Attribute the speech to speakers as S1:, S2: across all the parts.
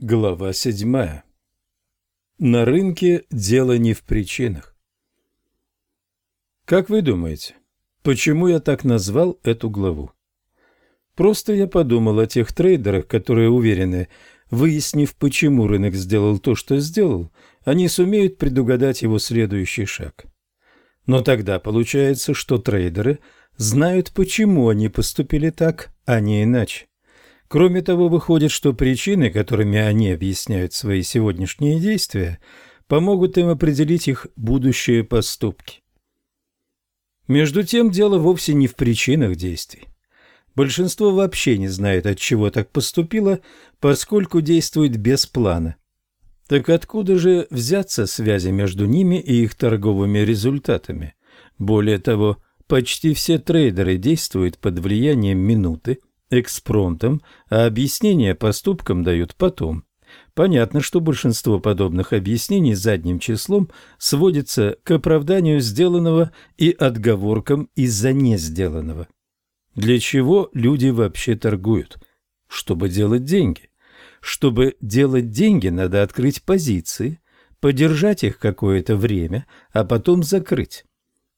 S1: Глава седьмая. На рынке дело не в причинах. Как вы думаете, почему я так назвал эту главу? Просто я подумал о тех трейдерах, которые уверены, выяснив, почему рынок сделал то, что сделал, они сумеют предугадать его следующий шаг. Но тогда получается, что трейдеры знают, почему они поступили так, а не иначе. Кроме того, выходит, что причины, которыми они объясняют свои сегодняшние действия, помогут им определить их будущие поступки. Между тем, дело вовсе не в причинах действий. Большинство вообще не знает, от чего так поступило, поскольку действует без плана. Так откуда же взяться связи между ними и их торговыми результатами? Более того, почти все трейдеры действуют под влиянием минуты, экспромтом, а объяснения поступкам дают потом. Понятно, что большинство подобных объяснений задним числом сводится к оправданию сделанного и отговоркам из-за не сделанного. Для чего люди вообще торгуют? Чтобы делать деньги. Чтобы делать деньги, надо открыть позиции, подержать их какое-то время, а потом закрыть.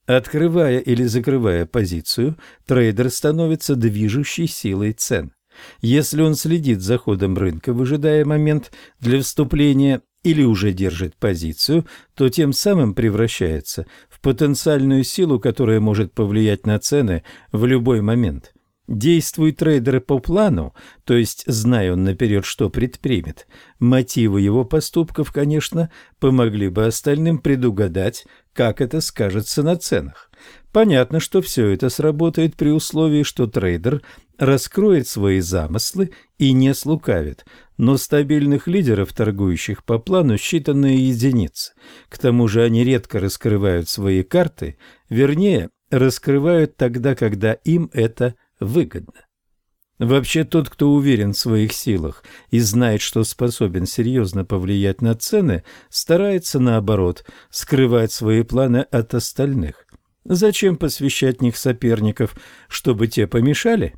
S1: Открывая или закрывая позицию, трейдер становится движущей силой цен. Если он следит за ходом рынка, выжидая момент для вступления или уже держит позицию, то тем самым превращается в потенциальную силу, которая может повлиять на цены в любой момент – Действуют трейдеры по плану, то есть зная он наперед, что предпримет, мотивы его поступков, конечно, помогли бы остальным предугадать, как это скажется на ценах. Понятно, что все это сработает при условии, что трейдер раскроет свои замыслы и не слукавит, но стабильных лидеров, торгующих по плану, считанные единицы. К тому же они редко раскрывают свои карты, вернее, раскрывают тогда, когда им это выгодно. Вообще тот, кто уверен в своих силах и знает, что способен серьезно повлиять на цены, старается, наоборот, скрывать свои планы от остальных. Зачем посвящать них соперников, чтобы те помешали?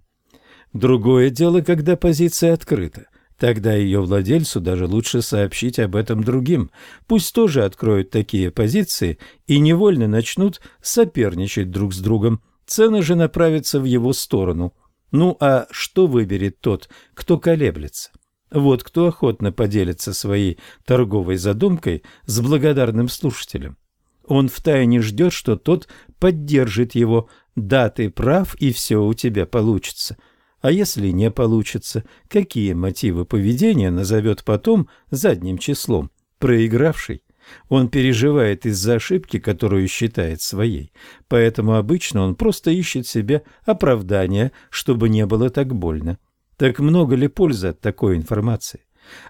S1: Другое дело, когда позиция открыта. Тогда ее владельцу даже лучше сообщить об этом другим. Пусть тоже откроют такие позиции и невольно начнут соперничать друг с другом цены же направятся в его сторону. Ну а что выберет тот, кто колеблется? Вот кто охотно поделится своей торговой задумкой с благодарным слушателем. Он втайне ждет, что тот поддержит его. Да, ты прав, и все у тебя получится. А если не получится, какие мотивы поведения назовет потом задним числом проигравший? Он переживает из-за ошибки, которую считает своей, поэтому обычно он просто ищет себе оправдания, чтобы не было так больно. Так много ли пользы от такой информации?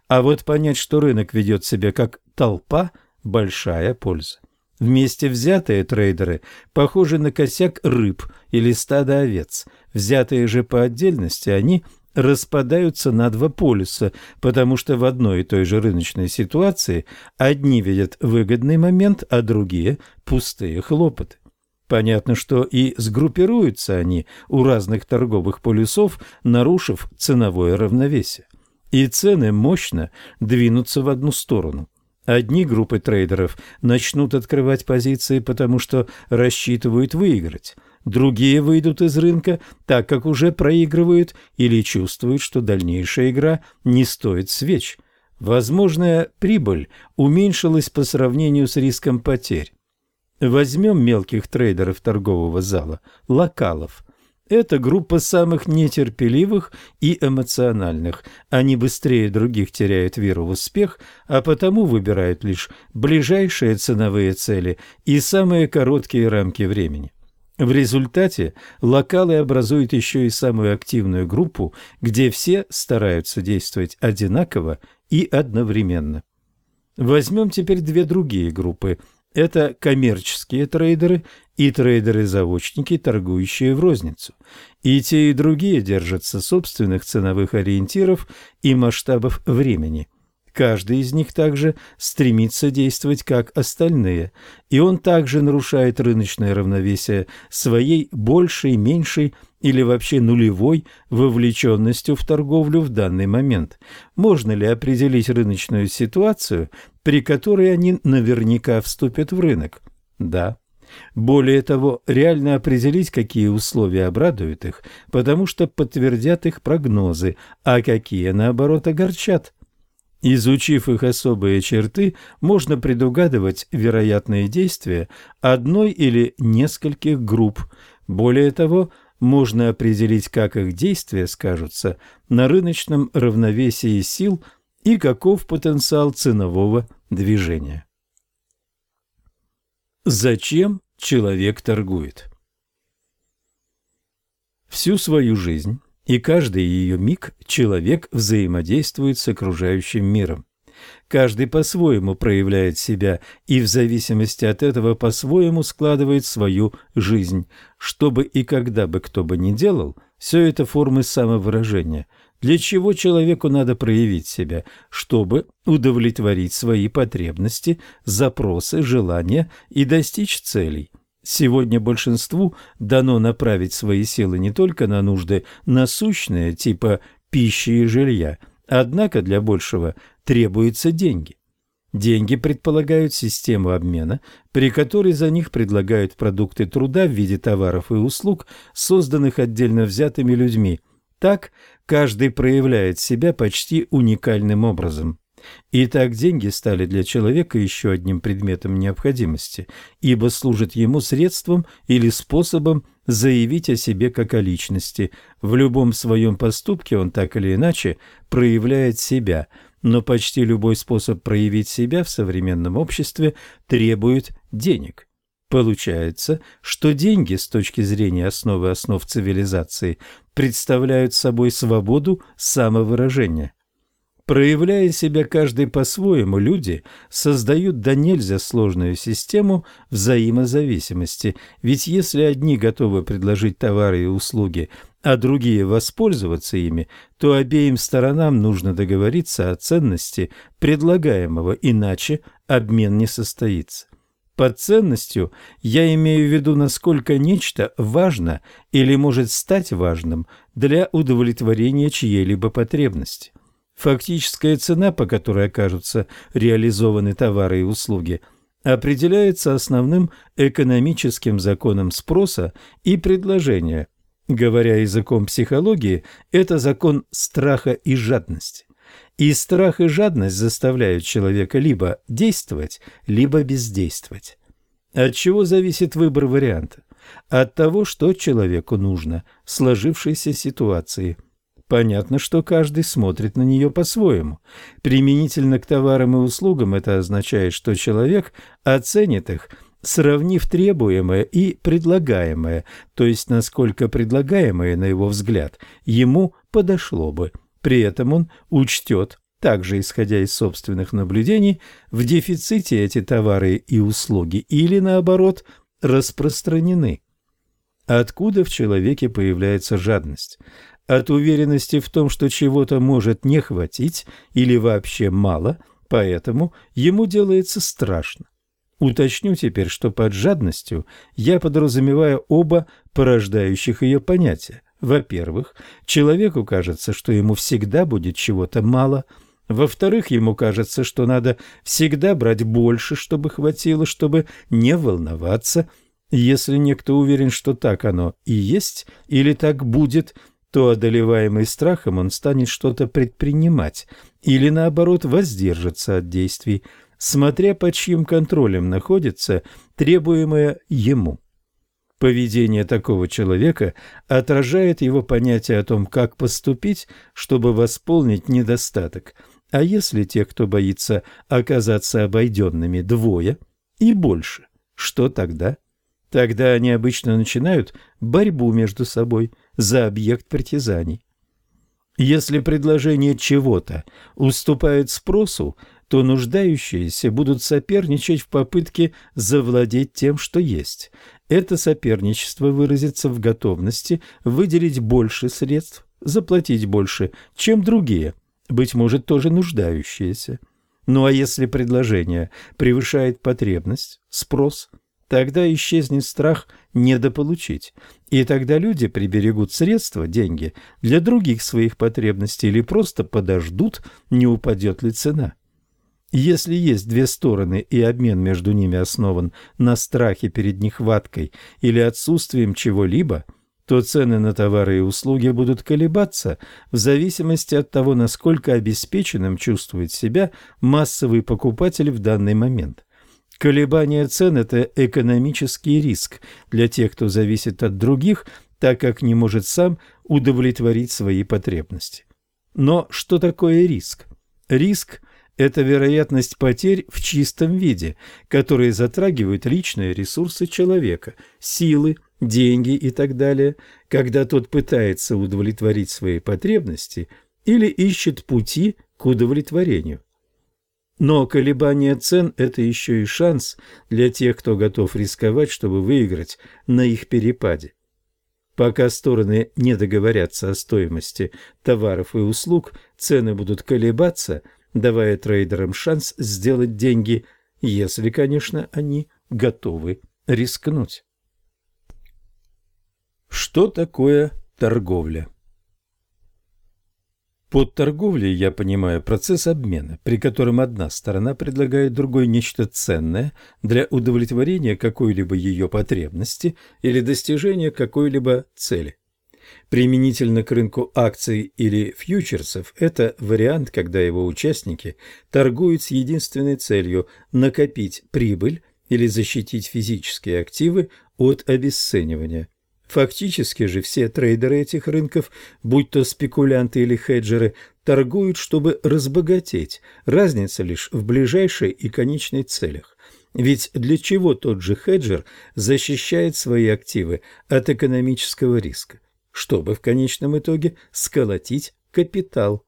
S1: А вот понять, что рынок ведет себя как толпа – большая польза. Вместе взятые трейдеры похожи на косяк рыб или стадо овец. Взятые же по отдельности они – распадаются на два полюса, потому что в одной и той же рыночной ситуации одни видят выгодный момент, а другие – пустые хлопоты. Понятно, что и сгруппируются они у разных торговых полюсов, нарушив ценовое равновесие. И цены мощно двинутся в одну сторону. Одни группы трейдеров начнут открывать позиции, потому что рассчитывают выиграть – Другие выйдут из рынка, так как уже проигрывают или чувствуют, что дальнейшая игра не стоит свеч. Возможная прибыль уменьшилась по сравнению с риском потерь. Возьмем мелких трейдеров торгового зала, локалов. Это группа самых нетерпеливых и эмоциональных. Они быстрее других теряют веру в успех, а потому выбирают лишь ближайшие ценовые цели и самые короткие рамки времени. В результате локалы образуют еще и самую активную группу, где все стараются действовать одинаково и одновременно. Возьмем теперь две другие группы. Это коммерческие трейдеры и трейдеры-заочники, торгующие в розницу. И те, и другие держатся собственных ценовых ориентиров и масштабов времени. Каждый из них также стремится действовать как остальные, и он также нарушает рыночное равновесие своей большей, меньшей или вообще нулевой вовлеченностью в торговлю в данный момент. Можно ли определить рыночную ситуацию, при которой они наверняка вступят в рынок? Да. Более того, реально определить, какие условия обрадуют их, потому что подтвердят их прогнозы, а какие, наоборот, огорчат. Изучив их особые черты, можно предугадывать вероятные действия одной или нескольких групп. Более того, можно определить, как их действия скажутся на рыночном равновесии сил и каков потенциал ценового движения. Зачем человек торгует? Всю свою жизнь и каждый ее миг человек взаимодействует с окружающим миром. Каждый по-своему проявляет себя и в зависимости от этого по-своему складывает свою жизнь. Что бы и когда бы кто бы ни делал, все это формы самовыражения. Для чего человеку надо проявить себя? Чтобы удовлетворить свои потребности, запросы, желания и достичь целей. Сегодня большинству дано направить свои силы не только на нужды насущные, типа пищи и жилья, однако для большего требуются деньги. Деньги предполагают систему обмена, при которой за них предлагают продукты труда в виде товаров и услуг, созданных отдельно взятыми людьми. Так каждый проявляет себя почти уникальным образом. Итак, деньги стали для человека еще одним предметом необходимости, ибо служат ему средством или способом заявить о себе как о личности. В любом своем поступке он так или иначе проявляет себя, но почти любой способ проявить себя в современном обществе требует денег. Получается, что деньги с точки зрения основы основ цивилизации представляют собой свободу самовыражения – Проявляя себя каждый по-своему, люди создают до нельзя сложную систему взаимозависимости, ведь если одни готовы предложить товары и услуги, а другие воспользоваться ими, то обеим сторонам нужно договориться о ценности предлагаемого, иначе обмен не состоится. Под ценностью я имею в виду, насколько нечто важно или может стать важным для удовлетворения чьей-либо потребности. Фактическая цена, по которой окажутся реализованы товары и услуги, определяется основным экономическим законом спроса и предложения. Говоря языком психологии, это закон страха и жадности. И страх и жадность заставляют человека либо действовать, либо бездействовать. От чего зависит выбор варианта? От того, что человеку нужно в сложившейся ситуации – Понятно, что каждый смотрит на нее по-своему. Применительно к товарам и услугам это означает, что человек оценит их, сравнив требуемое и предлагаемое, то есть насколько предлагаемое, на его взгляд, ему подошло бы. При этом он учтет, также исходя из собственных наблюдений, в дефиците эти товары и услуги или, наоборот, распространены. Откуда в человеке появляется жадность? От уверенности в том, что чего-то может не хватить или вообще мало, поэтому ему делается страшно. Уточню теперь, что под жадностью я подразумеваю оба порождающих ее понятия. Во-первых, человеку кажется, что ему всегда будет чего-то мало. Во-вторых, ему кажется, что надо всегда брать больше, чтобы хватило, чтобы не волноваться. Если некто уверен, что так оно и есть, или так будет – то, одолеваемый страхом, он станет что-то предпринимать или, наоборот, воздержится от действий, смотря под чьим контролем находится требуемое ему. Поведение такого человека отражает его понятие о том, как поступить, чтобы восполнить недостаток. А если тех, кто боится оказаться обойденными, двое и больше, что тогда? Тогда они обычно начинают борьбу между собой за объект притязаний. Если предложение чего-то уступает спросу, то нуждающиеся будут соперничать в попытке завладеть тем, что есть. Это соперничество выразится в готовности выделить больше средств, заплатить больше, чем другие, быть может, тоже нуждающиеся. Ну а если предложение превышает потребность, спрос, тогда исчезнет страх недополучить, и тогда люди приберегут средства, деньги, для других своих потребностей или просто подождут, не упадет ли цена. Если есть две стороны и обмен между ними основан на страхе перед нехваткой или отсутствием чего-либо, то цены на товары и услуги будут колебаться в зависимости от того, насколько обеспеченным чувствует себя массовый покупатель в данный момент. Колебание цен – это экономический риск для тех, кто зависит от других, так как не может сам удовлетворить свои потребности. Но что такое риск? Риск – это вероятность потерь в чистом виде, которые затрагивают личные ресурсы человека, силы, деньги и так далее, когда тот пытается удовлетворить свои потребности или ищет пути к удовлетворению. Но колебание цен – это еще и шанс для тех, кто готов рисковать, чтобы выиграть на их перепаде. Пока стороны не договорятся о стоимости товаров и услуг, цены будут колебаться – давая трейдерам шанс сделать деньги, если, конечно, они готовы рискнуть. Что такое торговля? Под торговлей я понимаю процесс обмена, при котором одна сторона предлагает другой нечто ценное для удовлетворения какой-либо ее потребности или достижения какой-либо цели. Применительно к рынку акций или фьючерсов – это вариант, когда его участники торгуют с единственной целью – накопить прибыль или защитить физические активы от обесценивания. Фактически же все трейдеры этих рынков, будь то спекулянты или хеджеры, торгуют, чтобы разбогатеть. Разница лишь в ближайшей и конечной целях. Ведь для чего тот же хеджер защищает свои активы от экономического риска? чтобы в конечном итоге сколотить капитал.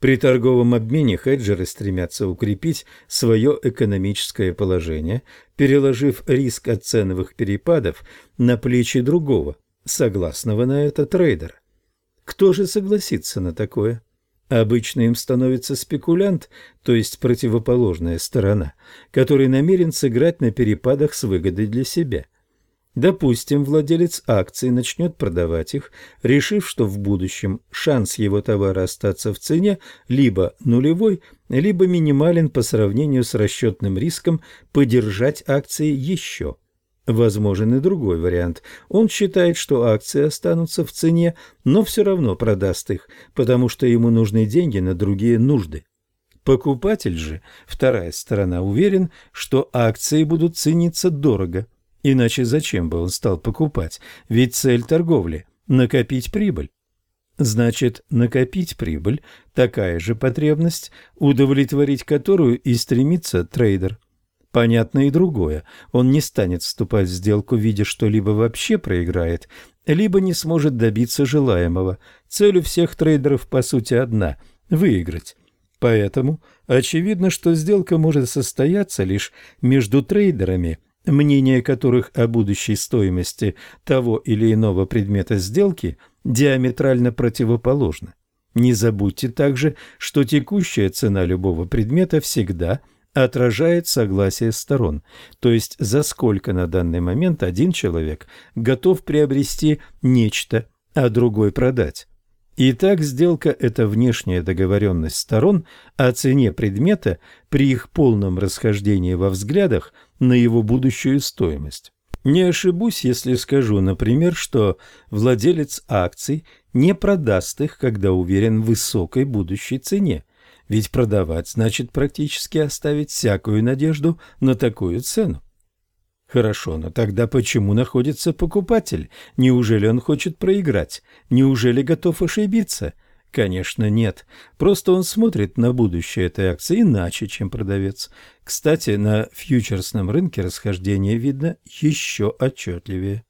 S1: При торговом обмене хеджеры стремятся укрепить свое экономическое положение, переложив риск от ценовых перепадов на плечи другого, согласного на это трейдера. Кто же согласится на такое? Обычно им становится спекулянт, то есть противоположная сторона, который намерен сыграть на перепадах с выгодой для себя – Допустим, владелец акций начнет продавать их, решив, что в будущем шанс его товара остаться в цене либо нулевой, либо минимален по сравнению с расчетным риском подержать акции еще. Возможен и другой вариант. Он считает, что акции останутся в цене, но все равно продаст их, потому что ему нужны деньги на другие нужды. Покупатель же, вторая сторона, уверен, что акции будут цениться дорого – Иначе зачем бы он стал покупать? Ведь цель торговли – накопить прибыль. Значит, накопить прибыль – такая же потребность, удовлетворить которую и стремится трейдер. Понятно и другое. Он не станет вступать в сделку, видя, что либо вообще проиграет, либо не сможет добиться желаемого. Цель у всех трейдеров, по сути, одна – выиграть. Поэтому очевидно, что сделка может состояться лишь между трейдерами – мнение которых о будущей стоимости того или иного предмета сделки диаметрально противоположно. Не забудьте также, что текущая цена любого предмета всегда отражает согласие сторон, то есть за сколько на данный момент один человек готов приобрести нечто, а другой продать. Итак, сделка – это внешняя договоренность сторон о цене предмета при их полном расхождении во взглядах на его будущую стоимость. Не ошибусь, если скажу, например, что владелец акций не продаст их, когда уверен в высокой будущей цене, ведь продавать значит практически оставить всякую надежду на такую цену. Хорошо, но тогда почему находится покупатель? Неужели он хочет проиграть? Неужели готов ошибиться? Конечно, нет. Просто он смотрит на будущее этой акции иначе, чем продавец. Кстати, на фьючерсном рынке расхождение видно еще отчетливее.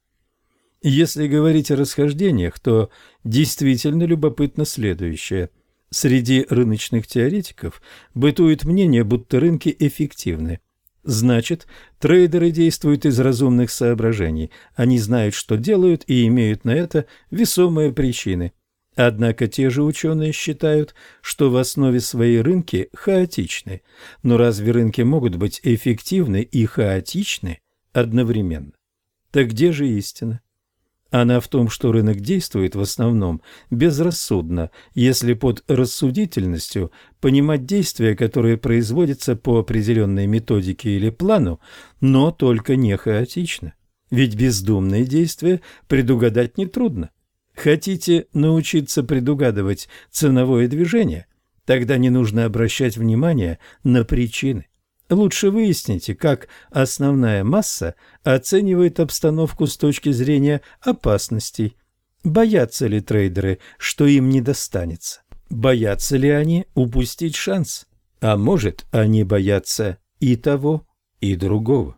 S1: Если говорить о расхождениях, то действительно любопытно следующее. Среди рыночных теоретиков бытует мнение, будто рынки эффективны. Значит, трейдеры действуют из разумных соображений. Они знают, что делают, и имеют на это весомые причины. Однако те же ученые считают, что в основе своей рынки хаотичны. Но разве рынки могут быть эффективны и хаотичны одновременно? Так где же истина? Она в том, что рынок действует в основном безрассудно, если под рассудительностью понимать действия, которые производятся по определенной методике или плану, но только не хаотично. Ведь бездумные действия предугадать нетрудно. Хотите научиться предугадывать ценовое движение? Тогда не нужно обращать внимание на причины. Лучше выясните, как основная масса оценивает обстановку с точки зрения опасностей. Боятся ли трейдеры, что им не достанется? Боятся ли они упустить шанс? А может, они боятся и того, и другого?